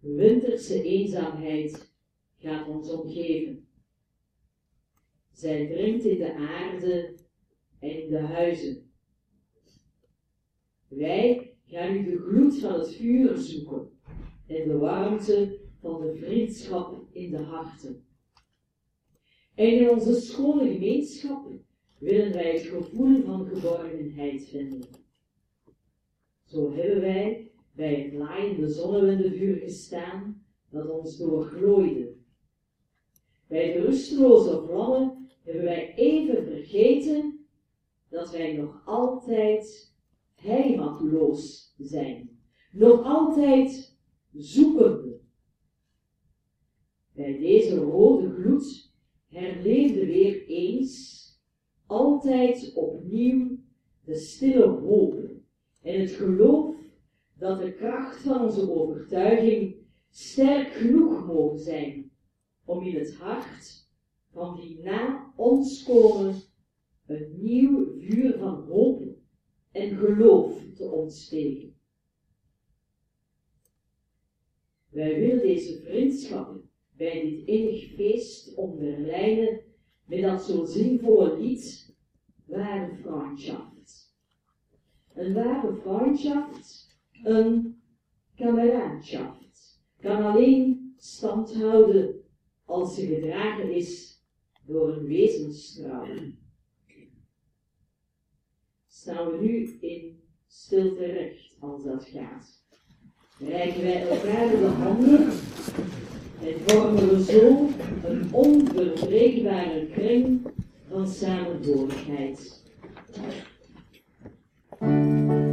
Winterse eenzaamheid gaat ons omgeven. Zij dringt in de aarde en in de huizen. Wij gaan nu de gloed van het vuur zoeken en de warmte van de vriendschap in de harten. En in onze schone gemeenschap willen wij het gevoel van geborgenheid vinden. Zo hebben wij bij het laaiende zonnewendevuur gestaan dat ons doorglooide. Bij de rusteloze vlammen hebben wij even vergeten dat wij nog altijd heimatloos zijn, nog altijd zoekende. Bij deze rode gloed herleefde weer eens, altijd opnieuw, de stille hoop en het geloof dat de kracht van onze overtuiging sterk genoeg mogen zijn om in het hart van die na ons komen een nieuw vuur van hoop en geloof te ontsteken. Wij willen deze vriendschap bij dit innig feest onderlijnen met dat zo zinvolle lied, ware vriendschaft. Een ware vriendschaft, een kameradschaft, kan alleen stand houden als ze gedragen is door een wezenstrouw. Staan we nu in stilte recht als dat gaat. Reiken wij elkaar de handen en vormen we zo een onverbreekbare kring van samenhorigheid. De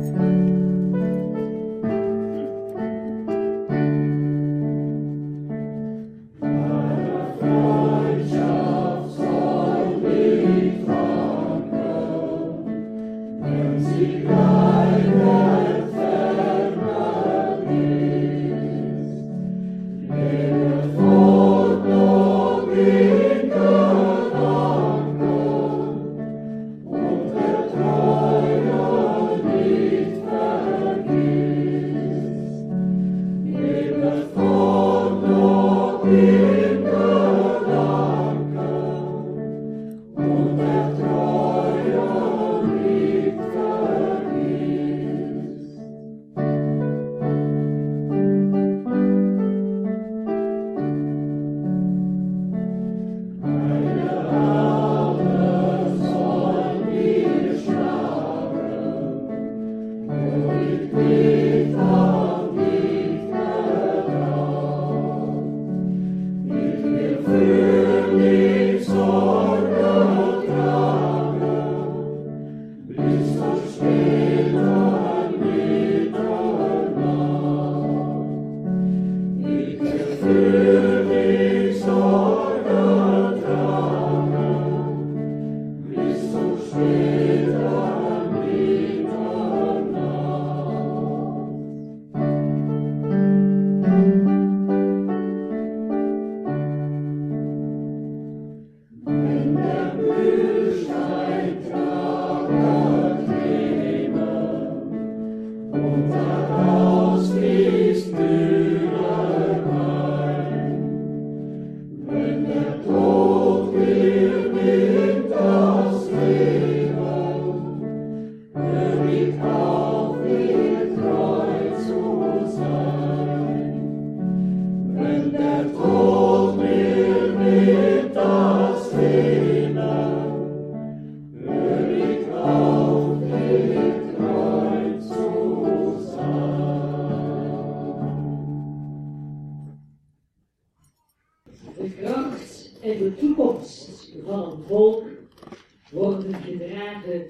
worden gedragen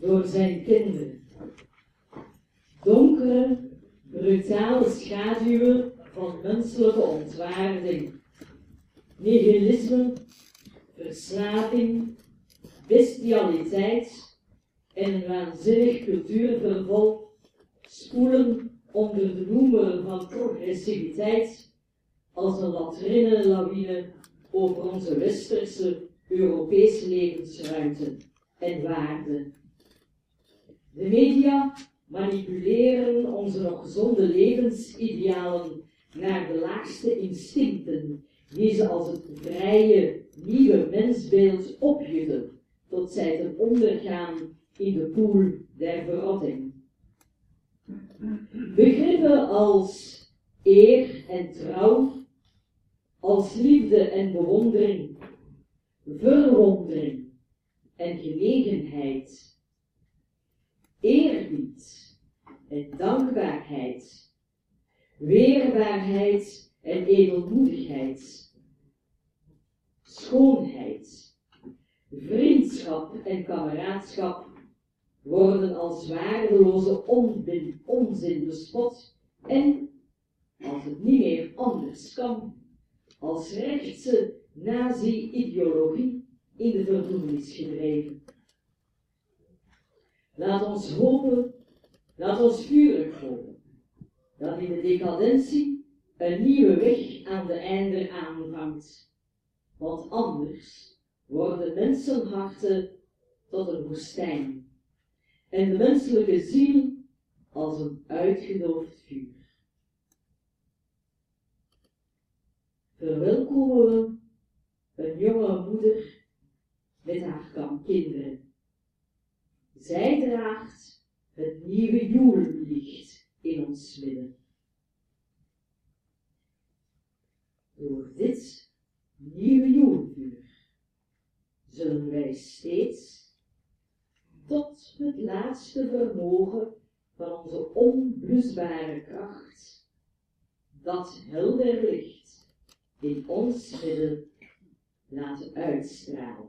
door zijn kinderen. Donkere, brutale schaduwen van menselijke ontwaarding, nihilisme, verslaving, bestialiteit en een waanzinnig cultuurverval spoelen onder de noemer van progressiviteit als een latrinenlawine over onze westerse Europese levensruimte en waarden. De media manipuleren onze nog gezonde levensidealen naar de laagste instincten, die ze als het vrije, nieuwe mensbeeld opjutten, tot zij ten ondergaan in de poel der verrotting. Begrippen als eer en trouw, als liefde en bewondering, verwondering en genegenheid, eerbied en dankbaarheid, weerbaarheid en edelmoedigheid, schoonheid, vriendschap en kameraadschap worden als waardeloze onbin, onzin bespot en, als het niet meer anders kan, als rechtse nazi-ideologie in de verdoemenis gedreven. Laat ons hopen, laat ons vurig hopen, dat in de decadentie een nieuwe weg aan de einde aanvangt. Want anders worden mensenharten tot een woestijn en de menselijke ziel als een uitgedoofd vuur. Verwelkomen we een jonge moeder met haar kam kinderen. Zij draagt het nieuwe joellicht in ons midden. Door dit nieuwe joelvuur zullen wij steeds tot het laatste vermogen van onze onblusbare kracht, dat helder licht in ons midden laten uitstralen.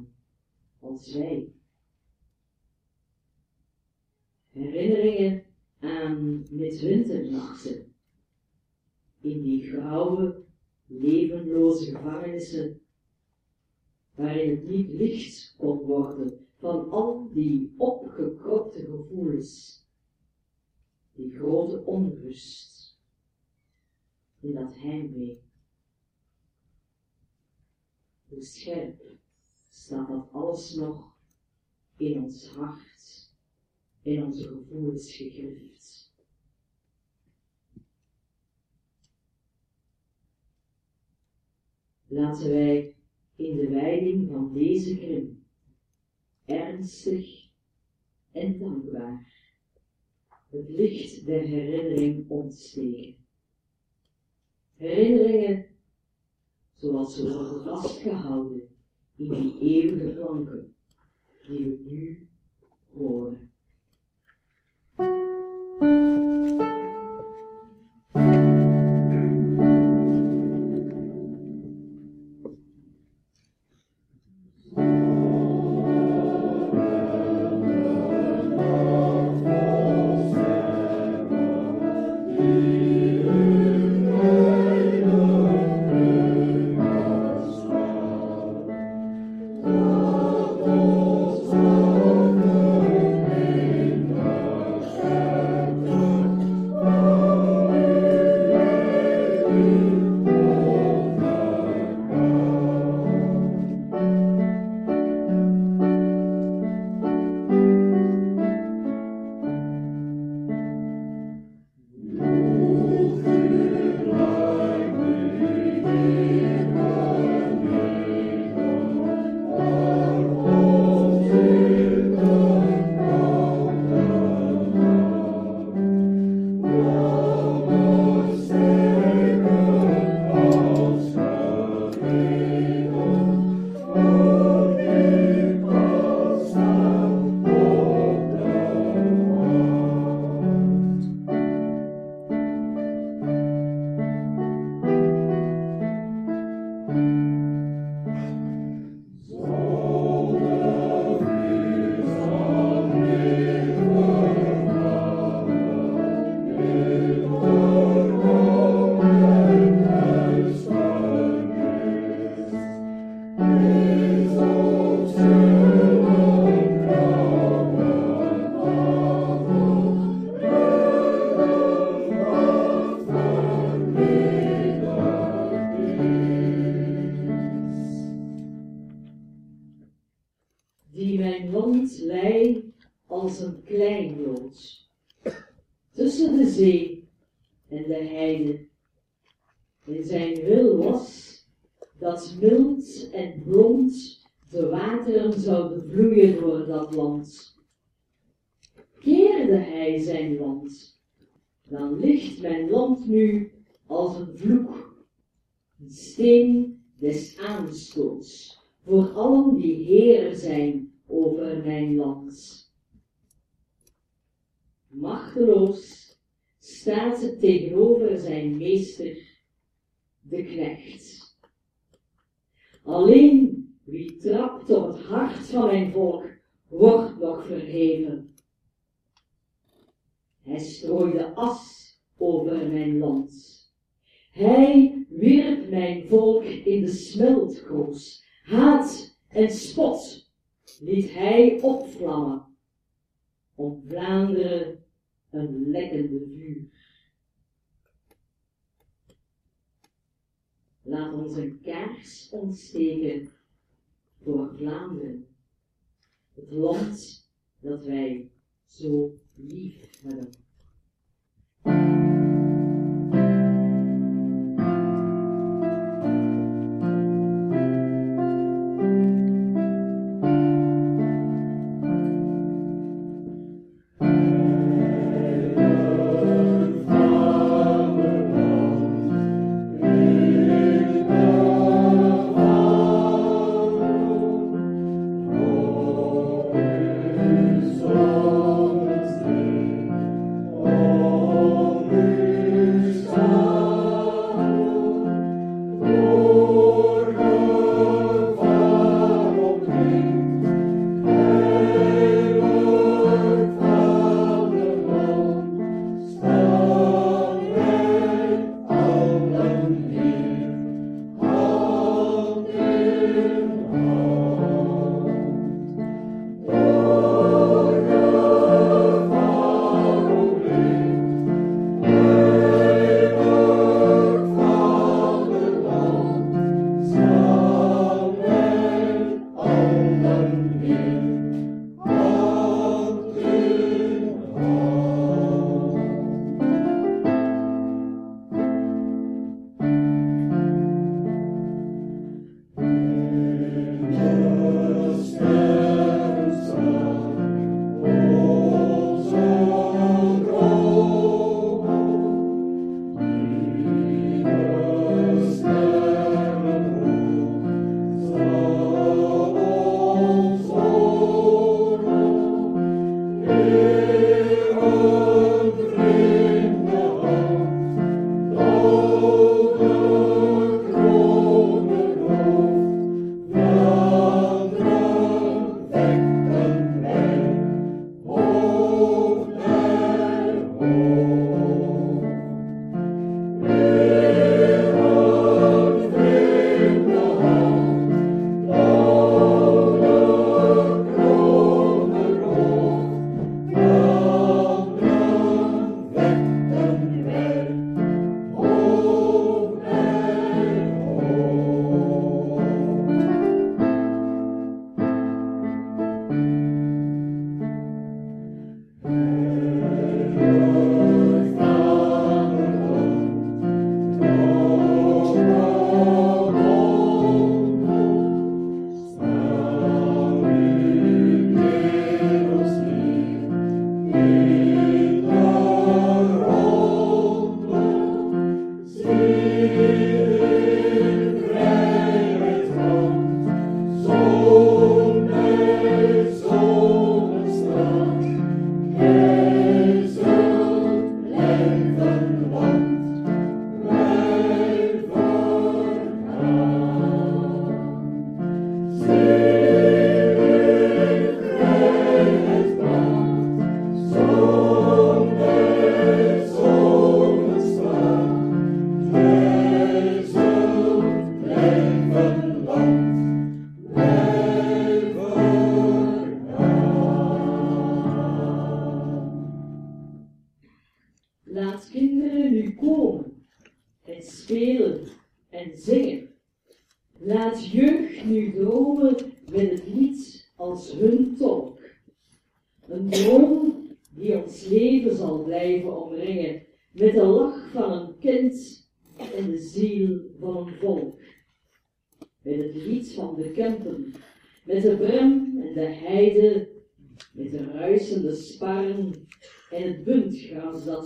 als wij. Herinneringen aan midwinternachten. In die grauwe, levenloze gevangenissen, waarin het niet licht kon worden van al die opgekropte gevoelens, die grote onrust, in dat heimwee. Hoe scherp staat dat alles nog in ons hart, in onze gevoelens gegrift. Laten wij in de wijding van deze kring ernstig en dankbaar het licht der herinnering ontsteken. Herinneringen zoals ze worden vastgehouden in die eeuwige klanken die we nu horen. volk in de smeltkoos. Haat en spot liet hij opvlammen, om Vlaanderen een lekkende vuur. Laat ons een kaars ontsteken voor Vlaanderen, het land dat wij zo lief hebben.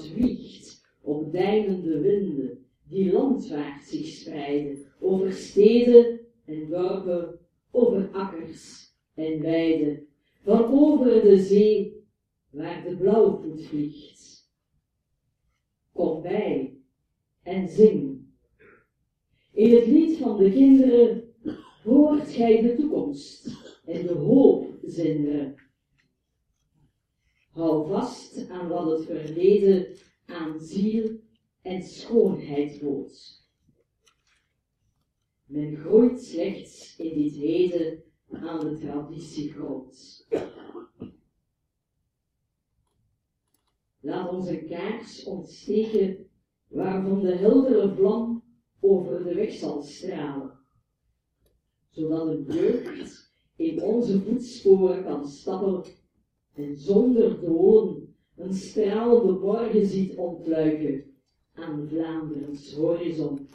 Wiegt op deinende winden, die landwaarts zich spreiden, over steden en dorpen, over akkers en weiden, van over de zee, waar de blauwvoet vliegt. Kom bij en zing. In het lied van de kinderen hoort gij de toekomst en de hoop zinderen. Hou vast aan wat het verleden aan ziel en schoonheid bood. Men groeit slechts in dit heden aan de traditie groot. Laat ons een kaars ontsteken waarvan de heldere vlam over de weg zal stralen, zodat een jeugd in onze voetsporen kan stappen en zonder doden een stralende borgen ziet ontluiken aan Vlaanderens horizon.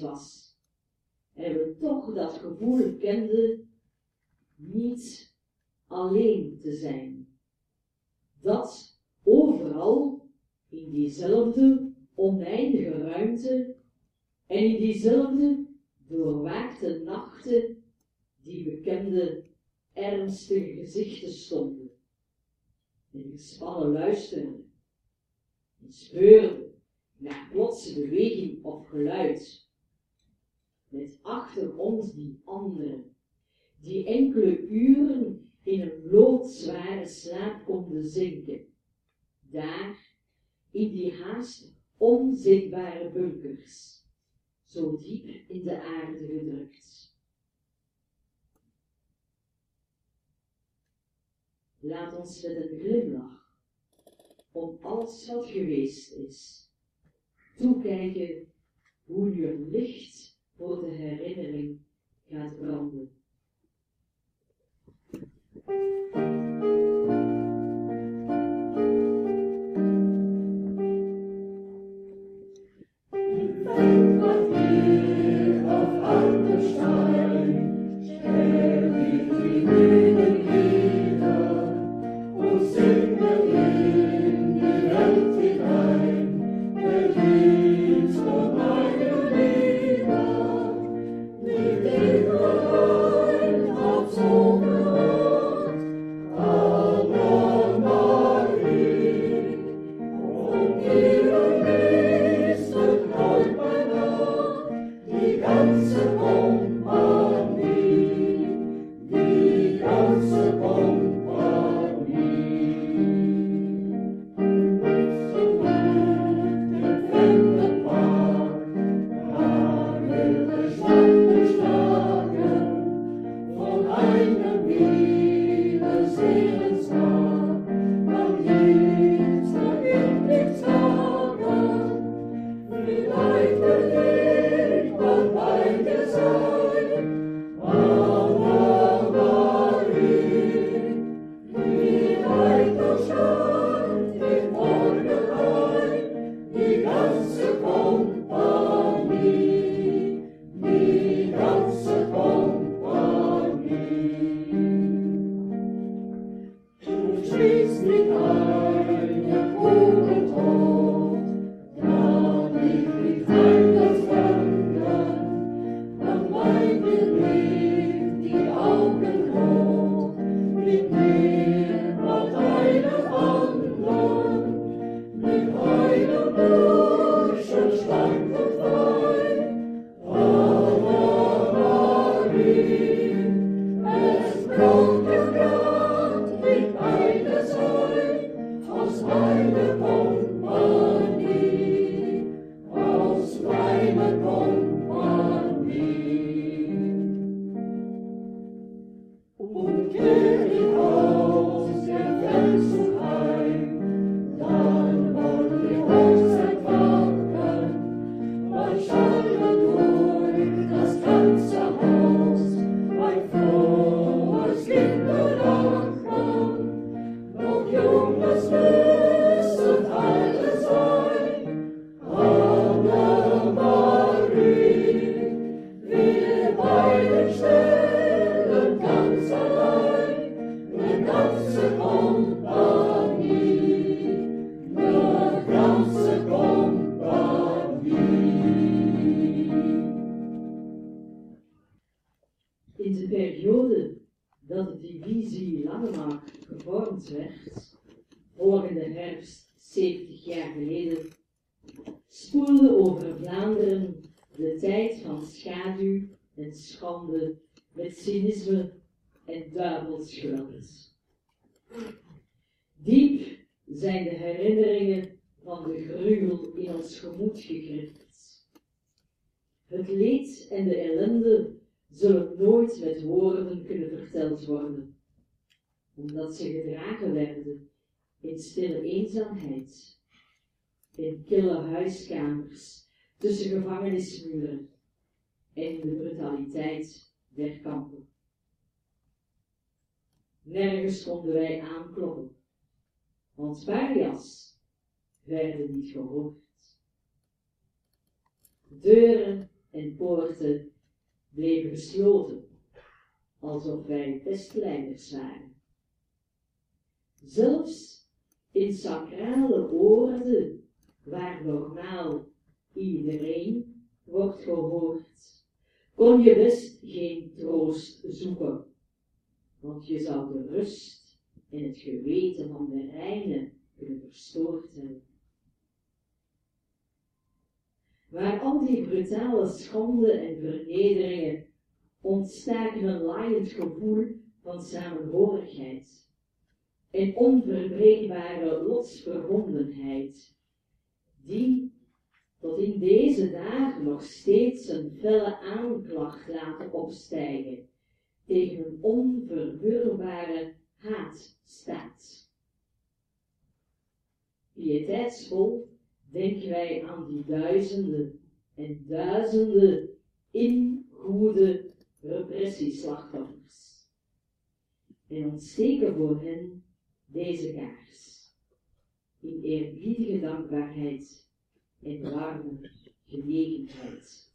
was. En we toch dat gevoel kenden niet alleen te zijn. Dat overal, in diezelfde oneindige ruimte en in diezelfde doorwaakte nachten, die bekende ernstige gezichten stonden. En gespannen luisterden en speurden naar plotse beweging of geluid, met achter ons die anderen, die enkele uren in een loodzware slaap konden zinken, daar in die haast onzichtbare bunkers, zo diep in de aarde gedrukt. Laat ons met een glimlach om alles wat geweest is, toekijken hoe het licht voor de herinnering gaat branden. omdat in kille huiskamers, tussen gevangenismuren en de brutaliteit der kampen. Nergens konden wij aankloppen, want parias werden niet gehoord. Deuren en poorten bleven gesloten, alsof wij pestleiders waren. Zelfs in sacrale woorden, waar normaal iedereen wordt gehoord, kon je best geen troost zoeken, want je zou de rust en het geweten van de reine kunnen verstoord hebben. Waar al die brutale schande en vernederingen ontstaken een laaiend gevoel van samenhorigheid en onverbreekbare lotsverbondenheid die tot in deze dagen nog steeds een felle aanklacht laten opstijgen tegen een onverwurbare haatstaat. Pieteitsvol denken wij aan die duizenden en duizenden ingoede repressieslachtoffers en ontsteken voor hen deze kaars in eerbiedige dankbaarheid en warme genegenheid.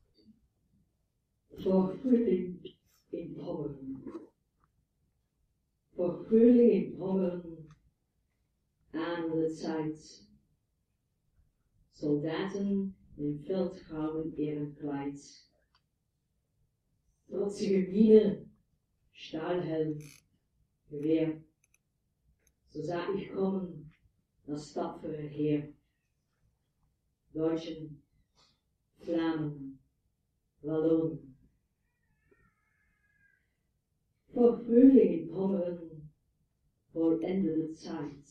Vervulling in Pommeren. Vervulling in Pommeren aan de Zeit. Soldaten in veldgrauwen ehrenkleid. Trotzige Mine, Stahlhelm, Gewehr. So sah ich kommen, das tapfere Heer. Deutschen, Flamen, Wallonen. Vor Frühling in Pommern vollendete Zeit.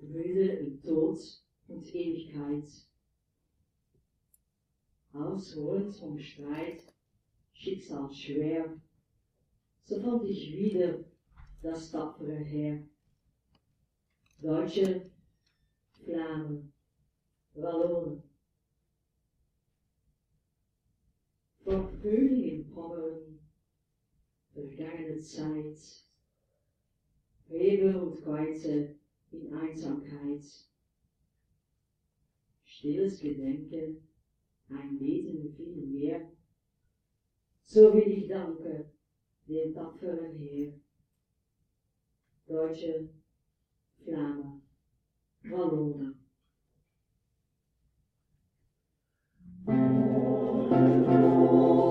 Müde in Tod und Ewigkeit. Ausholend vom Streit, Schicksal schwer, so fand ich wieder das tapfere Heer. Deutsche, Flamen, Wallonen. Vor Frühling in Pommern, vergangene Zeit, Rebe und Kreuze in Einsamkeit, stilles Gedenken, ein Beten viel mehr, so will ich danke dem tapferen Heer, deutsche Flamme, von Oh,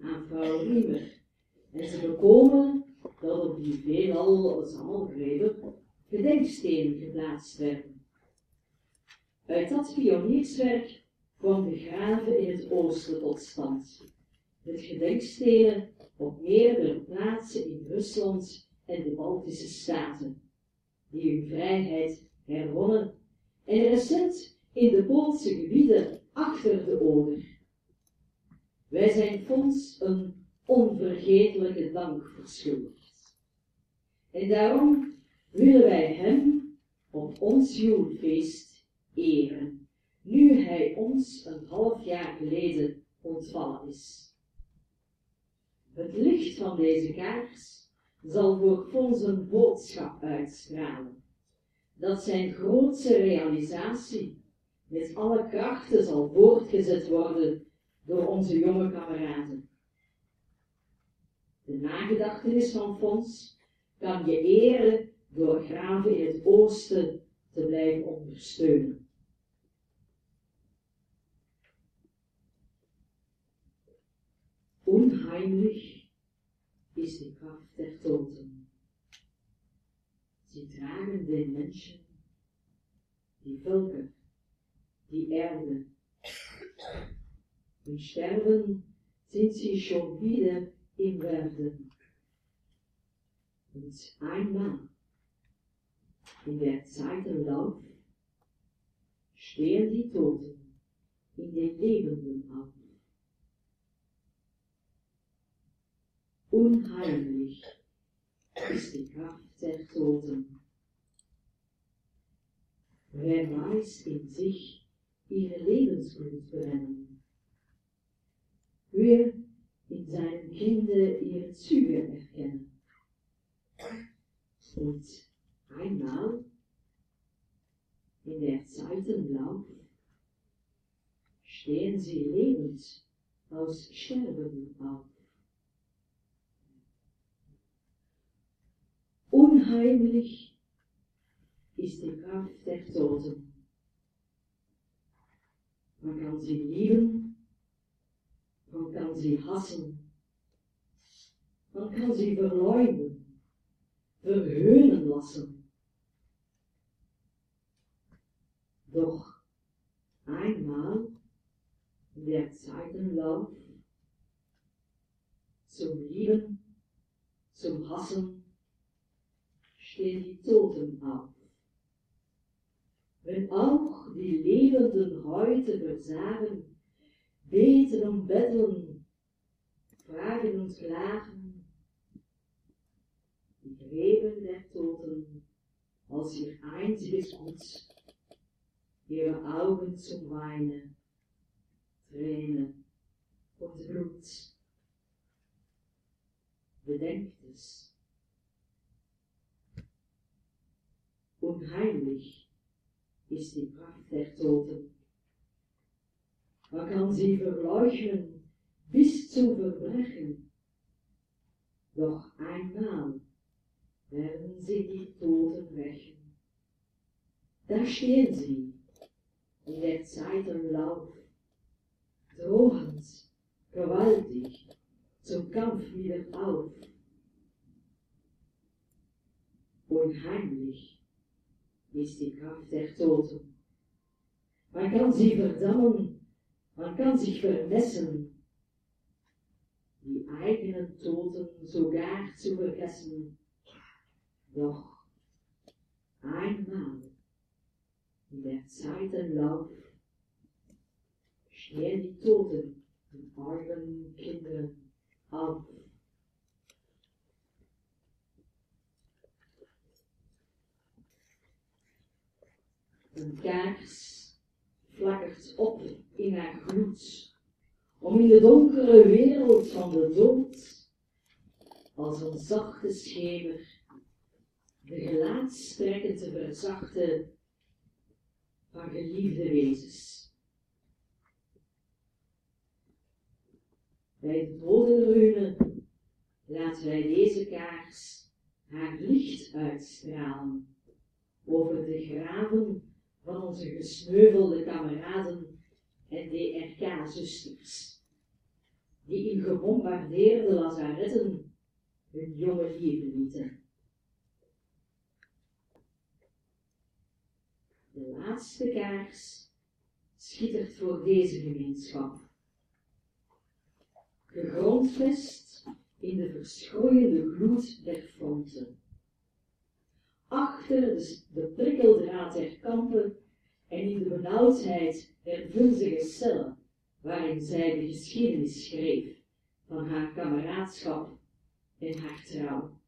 aan vrouw Riemer. En ze bekomen dat op die veelal samengegeven gedenkstenen geplaatst werden. Uit dat pionierswerk kwam de graven in het oosten tot stand. Met gedenkstenen op meerdere plaatsen in Rusland en de Baltische Staten, die hun vrijheid herwonnen en recent in de Poolse gebieden achter de Oder. Wij zijn Fons een onvergetelijke dank verschuldigd. En daarom willen wij hem op ons joelfeest eren, nu hij ons een half jaar geleden ontvallen is. Het licht van deze kaars zal voor Fons een boodschap uitstralen, dat zijn grootste realisatie met alle krachten zal voortgezet worden door onze jonge kameraden. De nagedachtenis van Fons kan je eren door graven in het oosten te blijven ondersteunen. Unheimlich ist die Kraft der Toten. Sie tragen den Menschen, die Völker, die Erde. Im Sterben sind sie schon wieder im Werden. Und einmal in der Zeitenlauf stehen die Toten in den Lebenden auf. Unheimlich ist die Kraft der Toten. Wer weiß in sich ihre Lebensglut brennen? Wer in seinem Kinde ihre Züge erkennen? Und einmal in der Zeitenlauf stehen sie lebend aus Sterben auf. Unheimlich ist die Kraft der Toten. Man kann sie lieben, man kann sie hassen, man kann sie verleumden, verhöhnen lassen. Doch einmal in der Zeitenlauf zum Lieben, zum Hassen, stehen die Toten auf. Wenn auch die Lebenden heute versagen, beten und betteln, fragen und klagen, die Gräben der Toten als ihr einziges Gut, ihre Augen zum Weinen, Tränen und Blut. Bedenkt es. Unheimlich ist die Kraft der Toten. Man kann sie verleugnen bis zu Verbrechen. Doch einmal werden sie die Toten rächen. Da stehen sie in der Zeitenlauf, drohend, gewaltig, zum Kampf wieder auf. Unheimlich ist die Kraft der Toten. Man kann sie verdammen, man kann sich vermessen, die eigenen Toten sogar zu vergessen. Doch einmal in der Zeitenlauf stehen die Toten den armen Kindern auf. Een kaars flakkert op in haar gloed, om in de donkere wereld van de dood, als een zachte schemer, de gelaatstrekken te verzachten van geliefde wezens. Bij de dodenrune laten wij deze kaars haar licht uitstralen over de graven van onze gesneuvelde kameraden en DRK-zusters, die in gebombardeerde lazaretten hun jonge leven lieten. De laatste kaars schittert voor deze gemeenschap. Gegrondvest in de verschroeiende gloed der fronten. Achter de, prikkeldraad der kampen en in de benauwdheid der vunzige cellen, waarin zij de geschiedenis schreef van haar kameraadschap en haar trouw.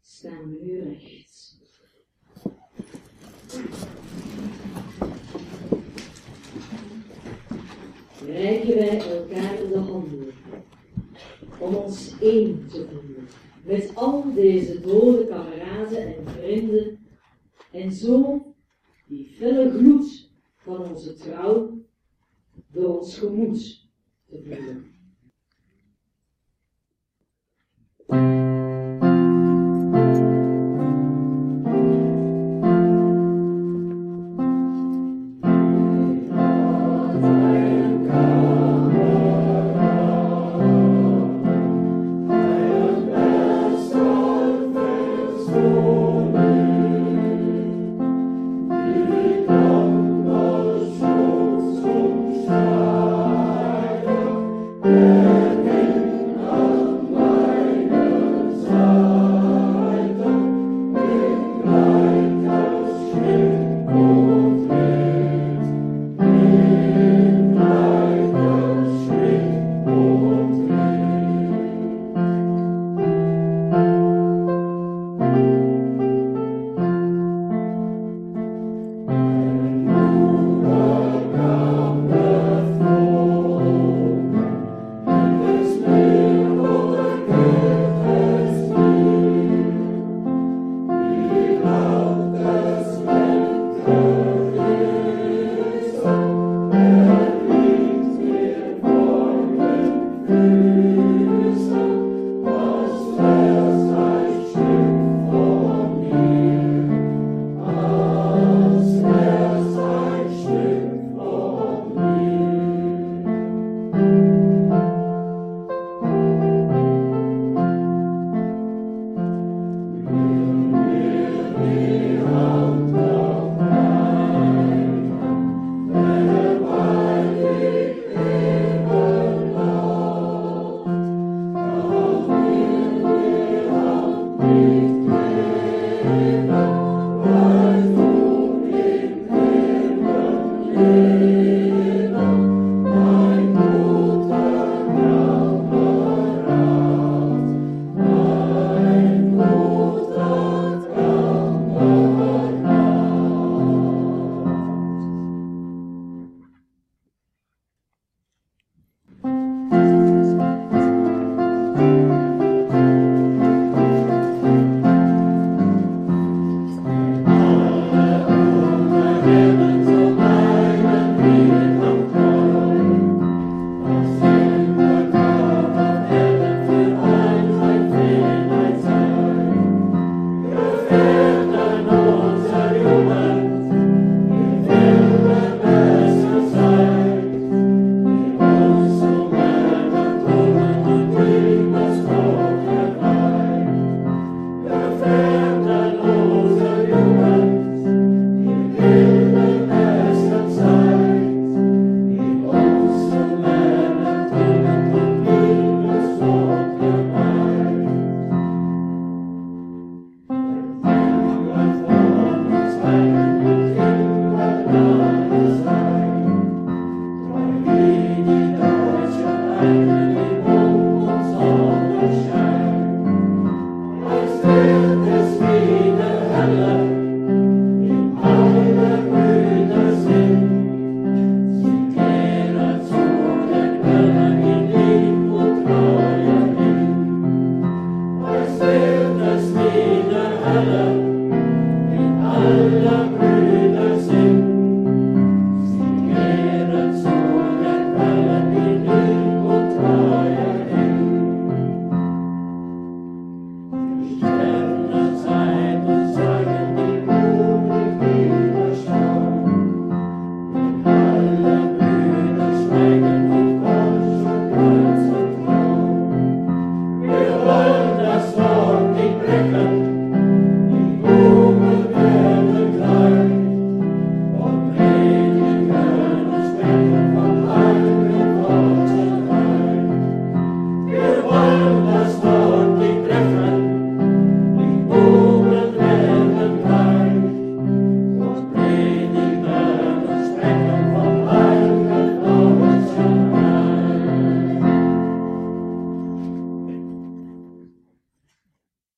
Staan we nu rechts. Reiken wij elkaar de handen. Om ons één te voelen met al deze dode kameraden en vrienden. En zo die felle gloed van onze trouw door ons gemoed te voelen.